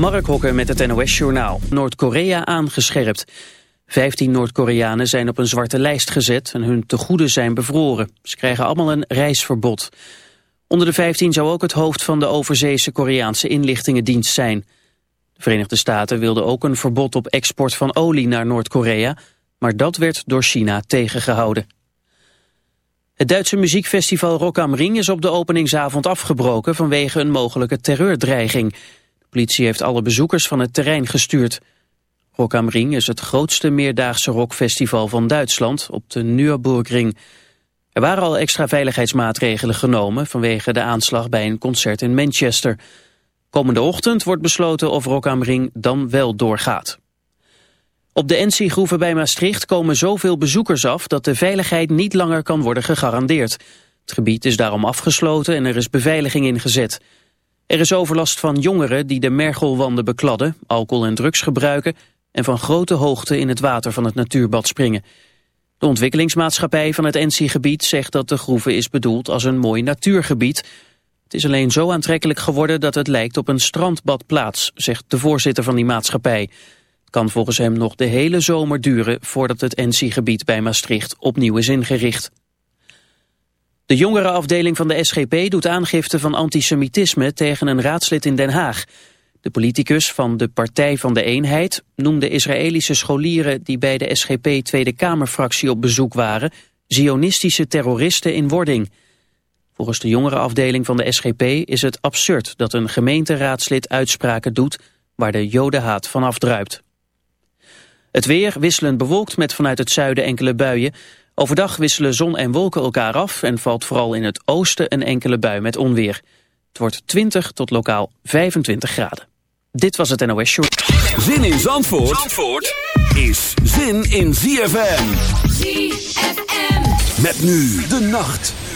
Mark Hokker met het NOS Journaal. Noord-Korea aangescherpt. Vijftien Noord-Koreanen zijn op een zwarte lijst gezet en hun tegoeden zijn bevroren. Ze krijgen allemaal een reisverbod. Onder de vijftien zou ook het hoofd van de overzeese Koreaanse inlichtingendienst zijn. De Verenigde Staten wilden ook een verbod op export van olie naar Noord-Korea, maar dat werd door China tegengehouden. Het Duitse muziekfestival Rock am Ring is op de openingsavond afgebroken vanwege een mogelijke terreurdreiging. Politie heeft alle bezoekers van het terrein gestuurd. Rock am Ring is het grootste meerdaagse rockfestival van Duitsland op de Nürburgring. Er waren al extra veiligheidsmaatregelen genomen vanwege de aanslag bij een concert in Manchester. Komende ochtend wordt besloten of Rock am Ring dan wel doorgaat. Op de NC-groeven bij Maastricht komen zoveel bezoekers af dat de veiligheid niet langer kan worden gegarandeerd. Het gebied is daarom afgesloten en er is beveiliging ingezet. Er is overlast van jongeren die de mergelwanden bekladden, alcohol en drugs gebruiken en van grote hoogte in het water van het natuurbad springen. De ontwikkelingsmaatschappij van het NC-gebied zegt dat de groeve is bedoeld als een mooi natuurgebied. Het is alleen zo aantrekkelijk geworden dat het lijkt op een strandbadplaats, zegt de voorzitter van die maatschappij. Het kan volgens hem nog de hele zomer duren voordat het NC-gebied bij Maastricht opnieuw is ingericht. De jongerenafdeling van de SGP doet aangifte van antisemitisme tegen een raadslid in Den Haag. De politicus van de Partij van de Eenheid noemde Israëlische scholieren die bij de SGP Tweede Kamerfractie op bezoek waren, zionistische terroristen in wording. Volgens de jongerenafdeling van de SGP is het absurd dat een gemeenteraadslid uitspraken doet waar de jodenhaat van afdruipt. Het weer wisselend bewolkt met vanuit het zuiden enkele buien. Overdag wisselen zon en wolken elkaar af en valt vooral in het oosten een enkele bui met onweer. Het wordt 20 tot lokaal 25 graden. Dit was het NOS Show. Zin in Zandvoort, Zandvoort is zin in ZFM. ZFM. Met nu de nacht.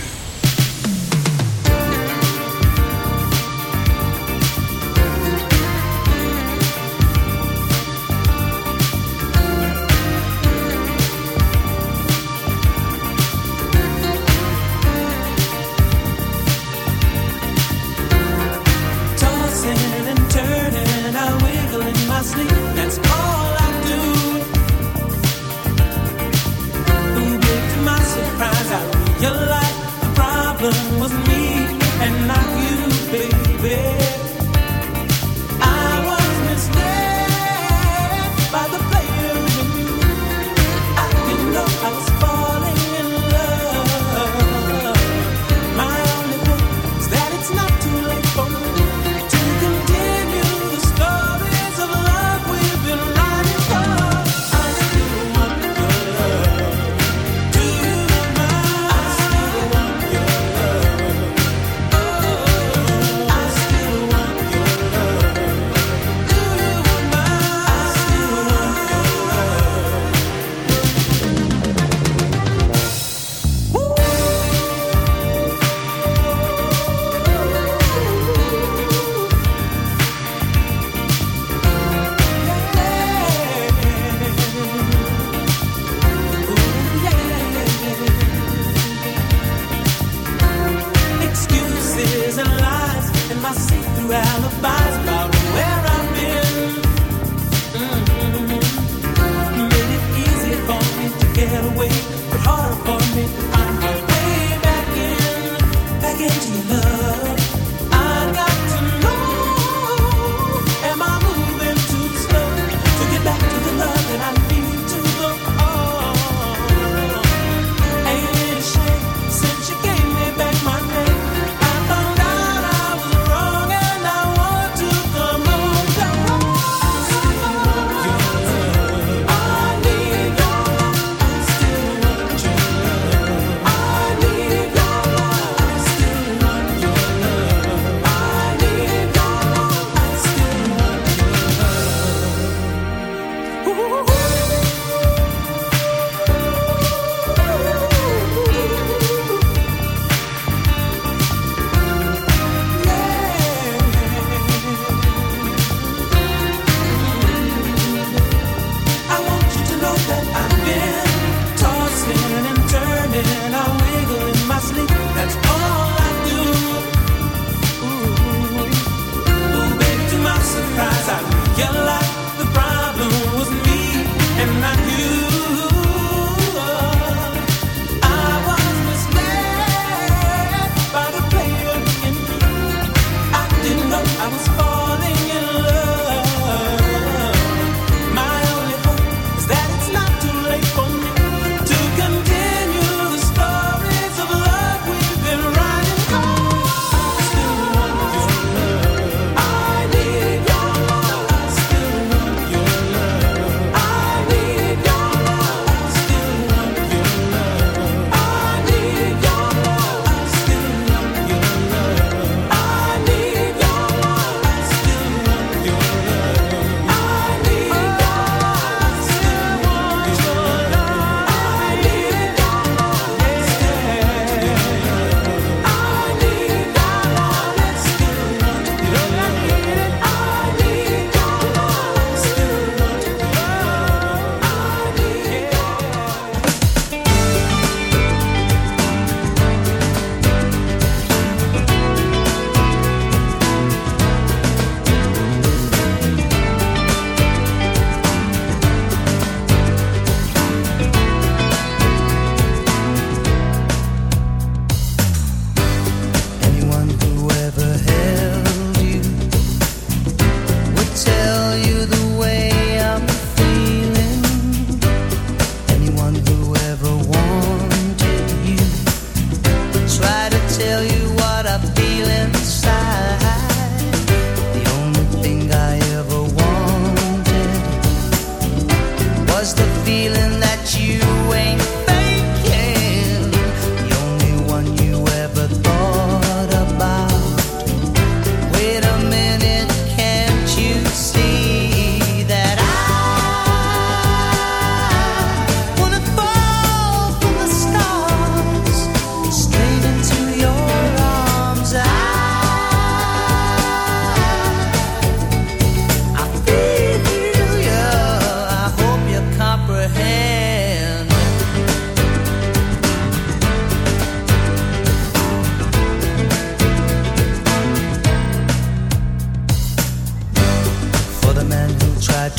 alibis.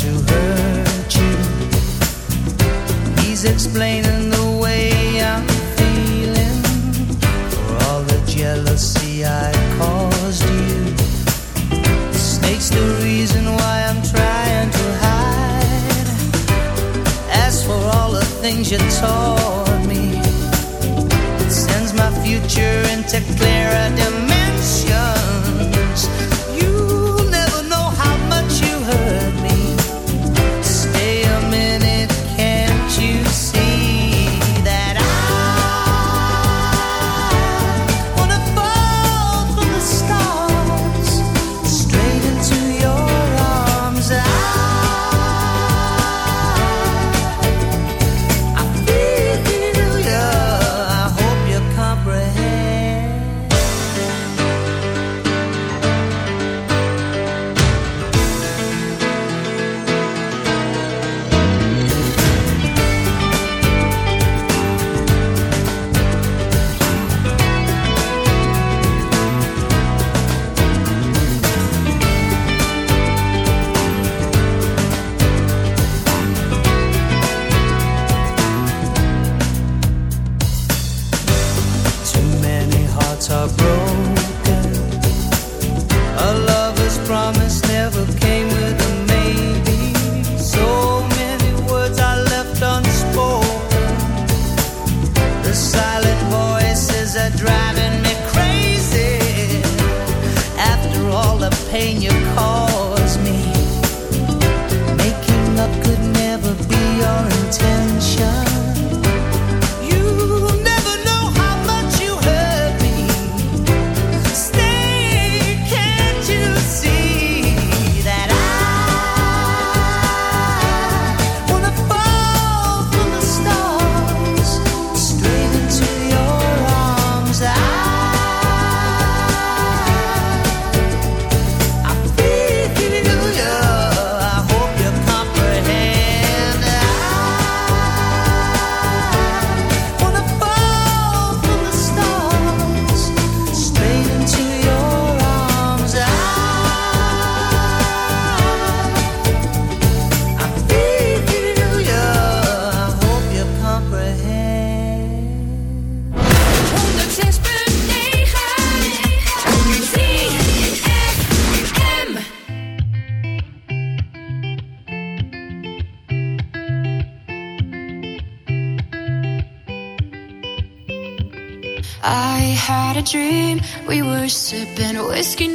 to hurt you. He's explaining the way I'm feeling for all the jealousy I caused you. The snake's the reason why I'm trying to hide. As for all the things you taught. sipping whiskey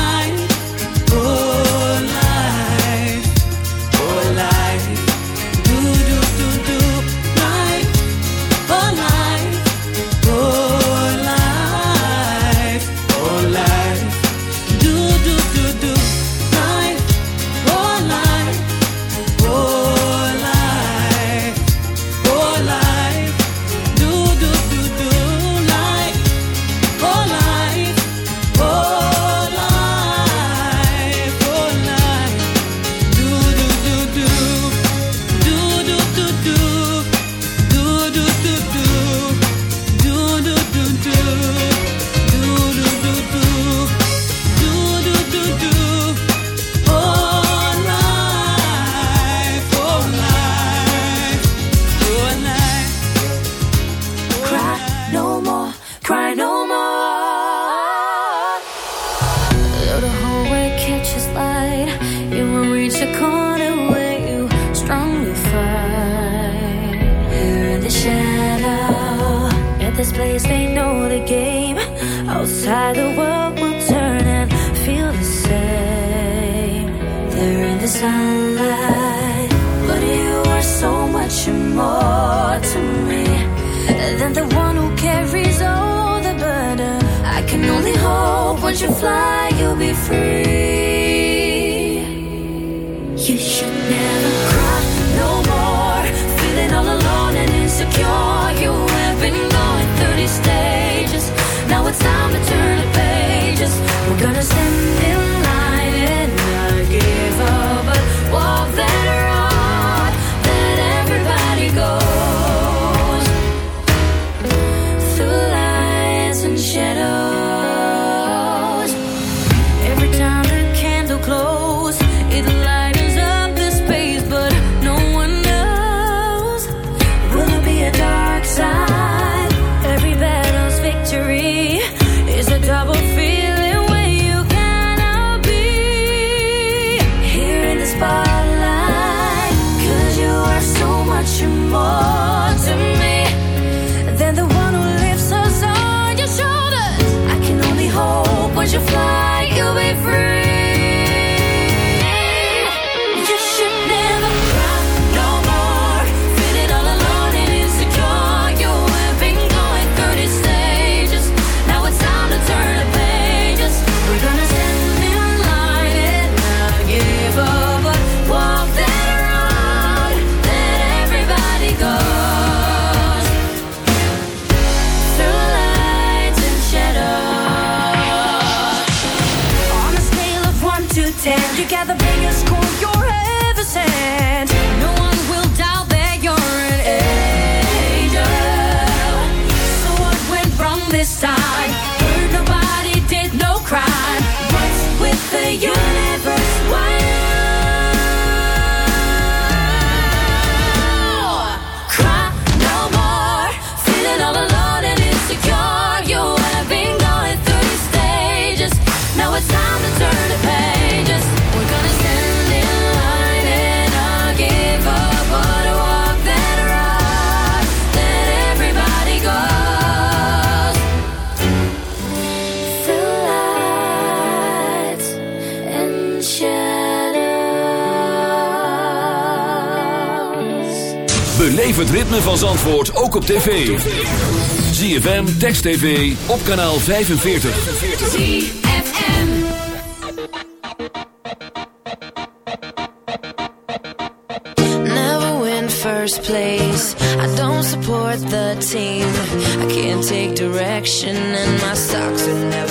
Zandvoort ook op tv. ZFM, Text TV, op kanaal 45. ZFM Never win first place I don't support the team I can't take direction And my socks are never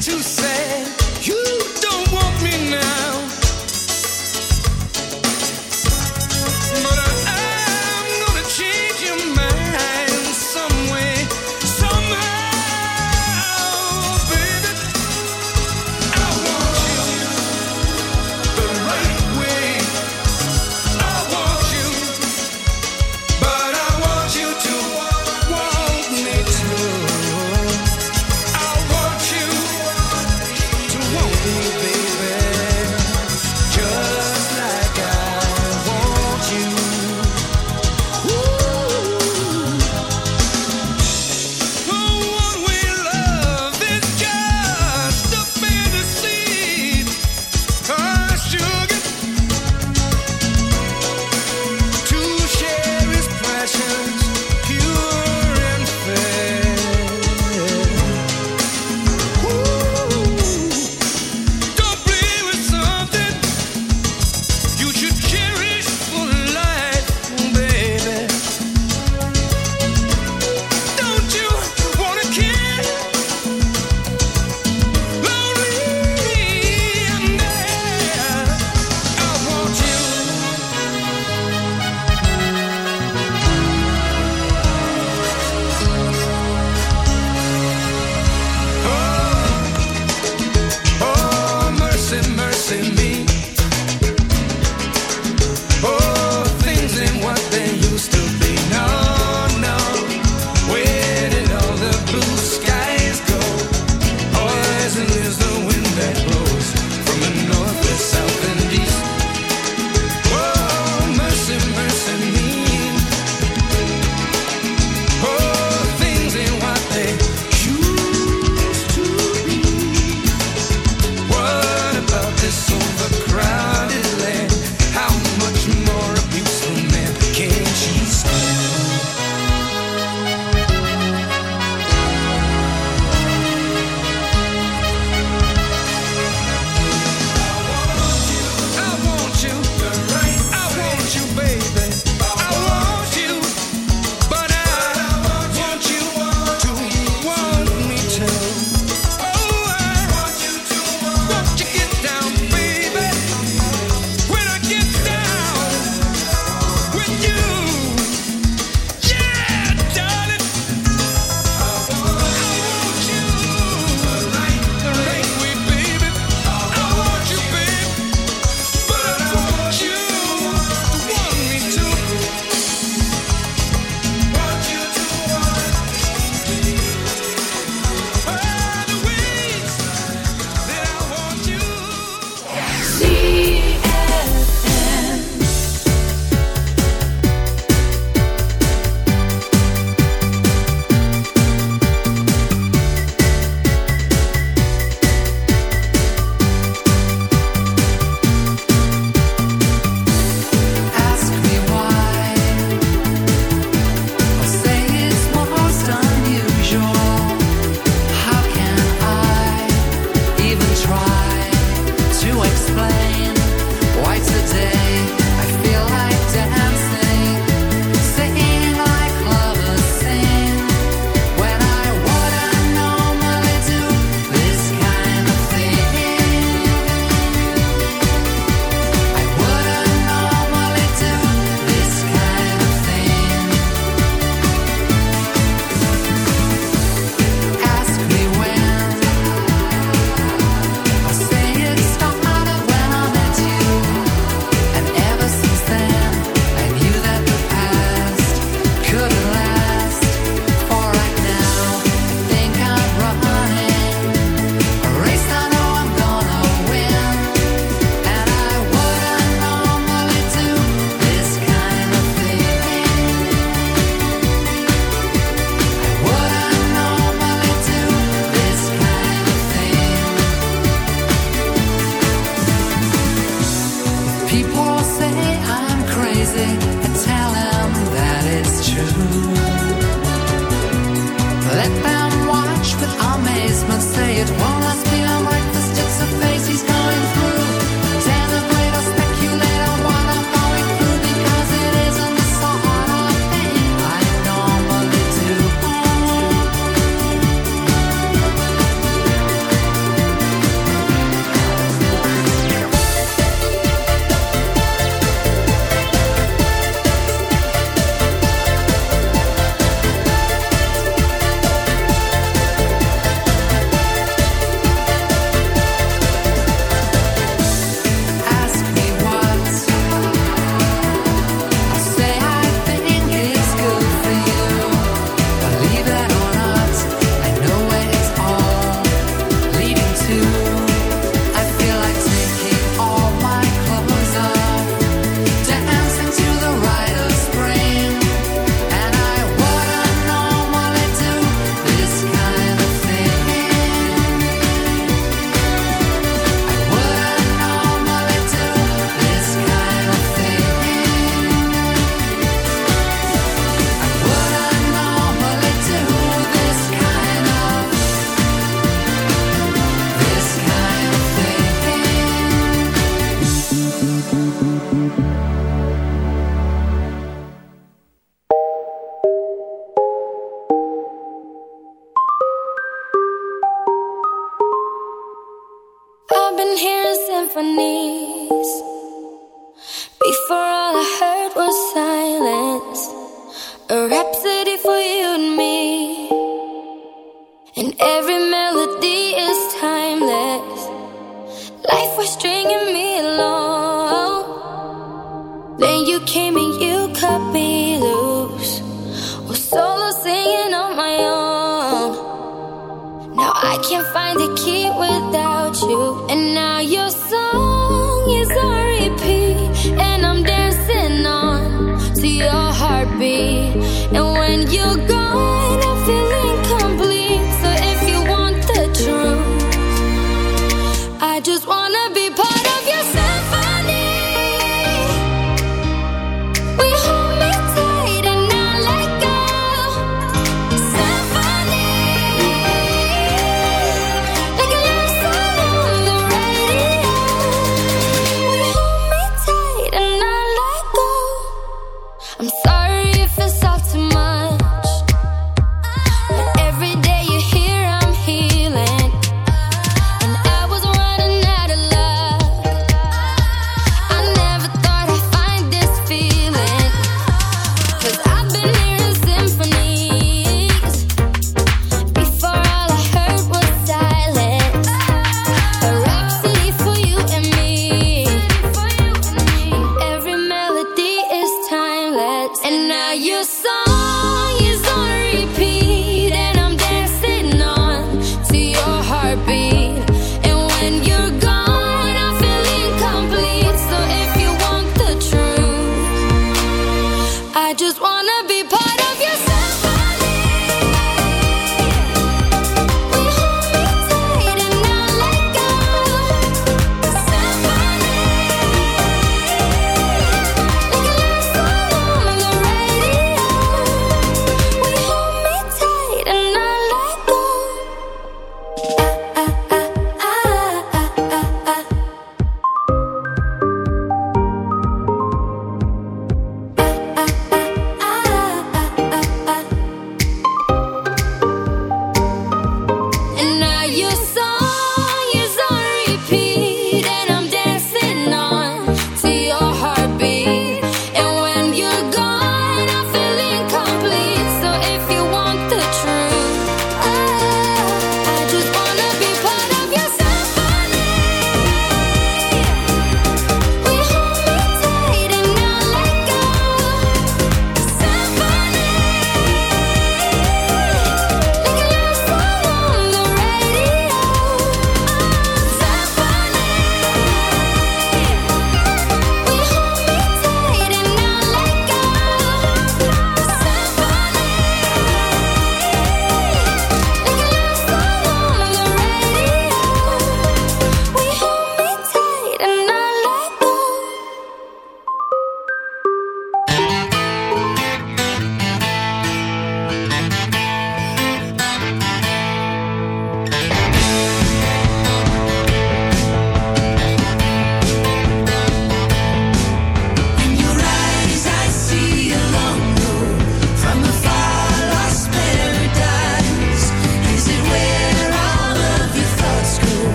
too sad.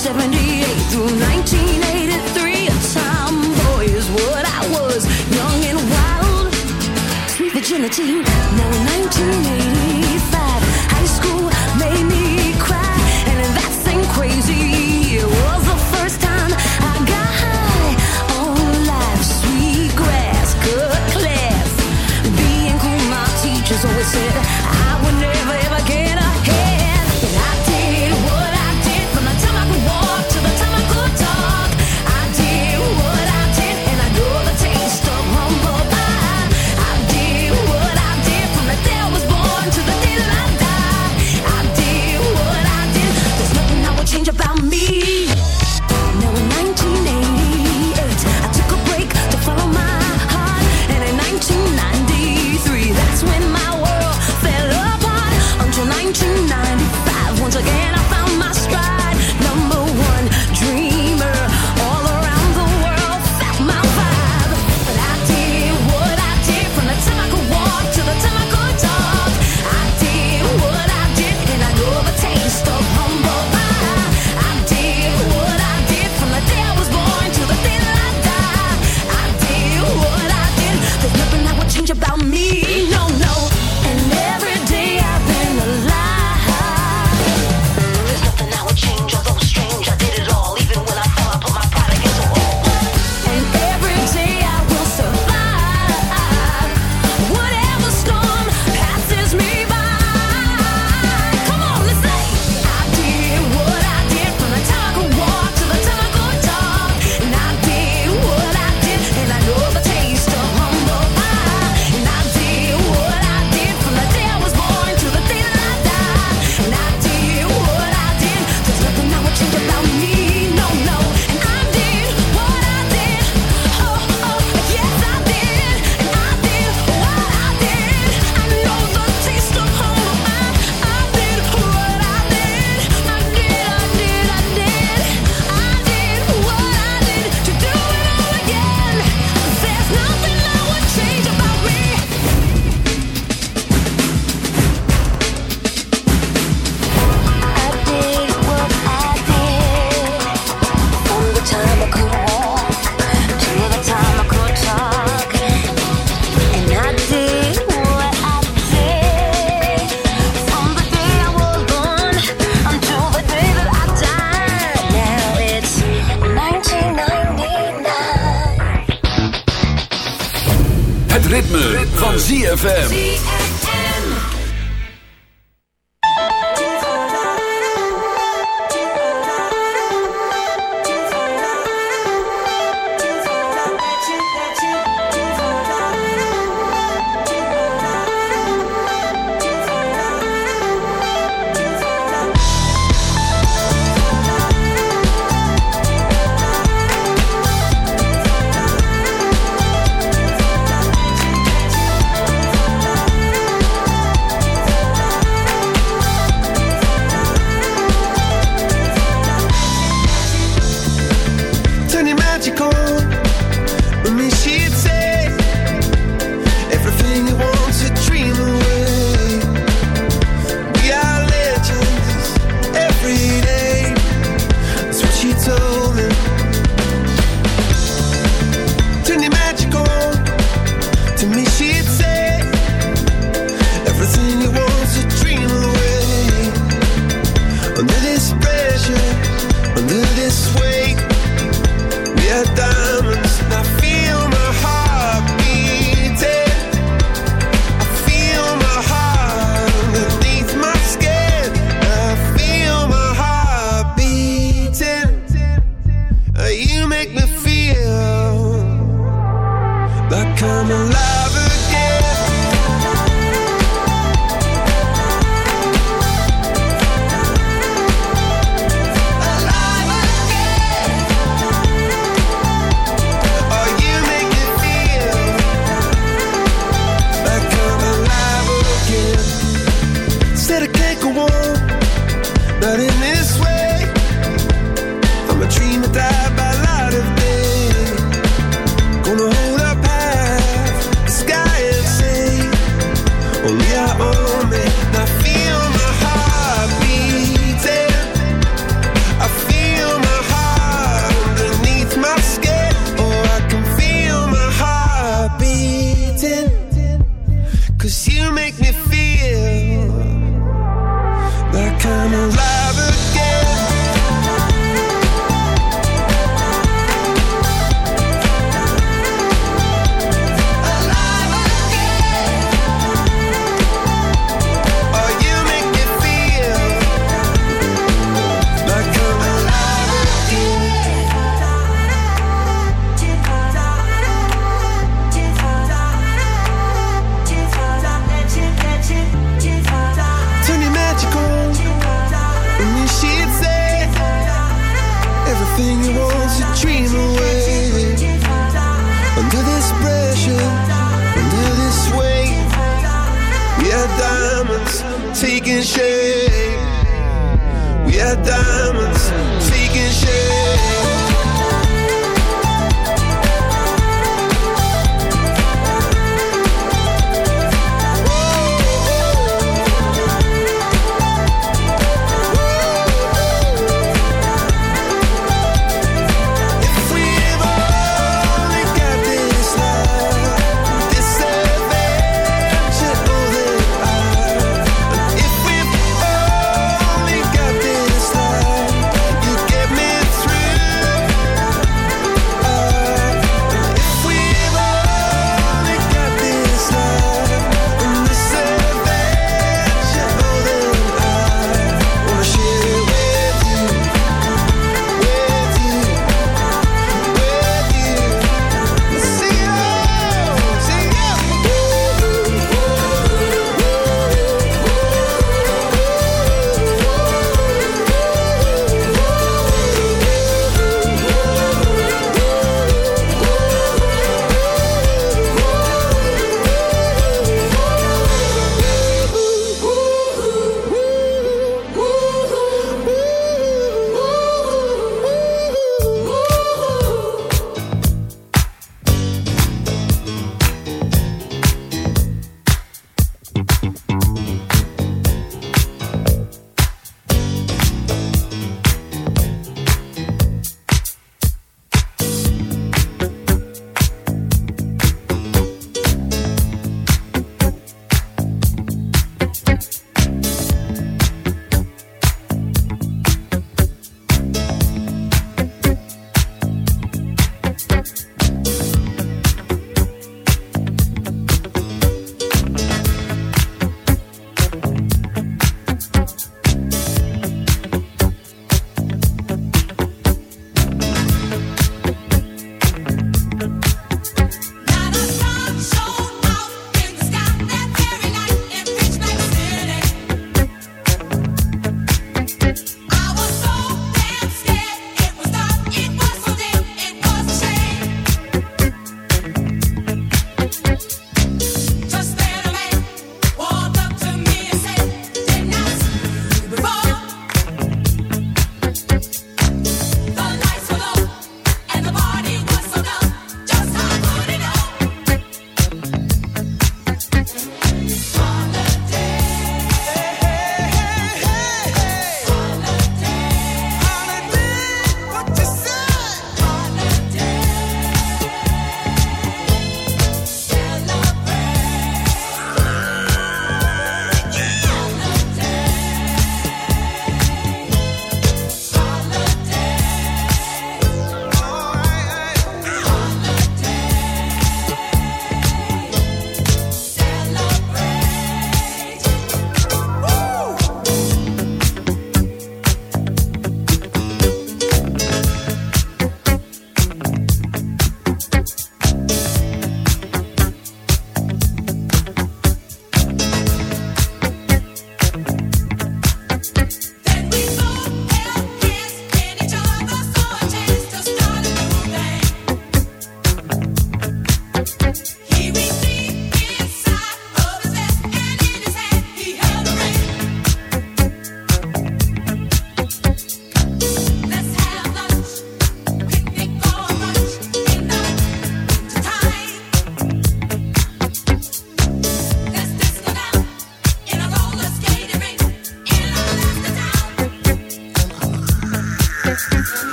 78 through 1983, a tomboy is what I was, young and wild, sweet virginity. Now 1980.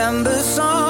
December song.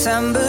September